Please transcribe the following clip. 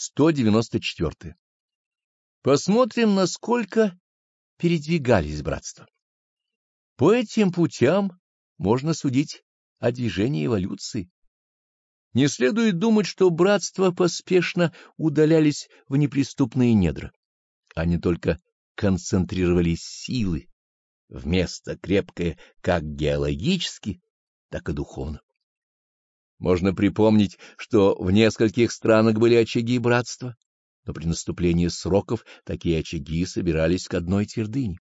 194. Посмотрим, насколько передвигались братства. По этим путям можно судить о движении эволюции. Не следует думать, что братства поспешно удалялись в неприступные недра. Они только концентрировали силы в место крепкое как геологически, так и духовно. Можно припомнить, что в нескольких странах были очаги братства, но при наступлении сроков такие очаги собирались к одной твердыне.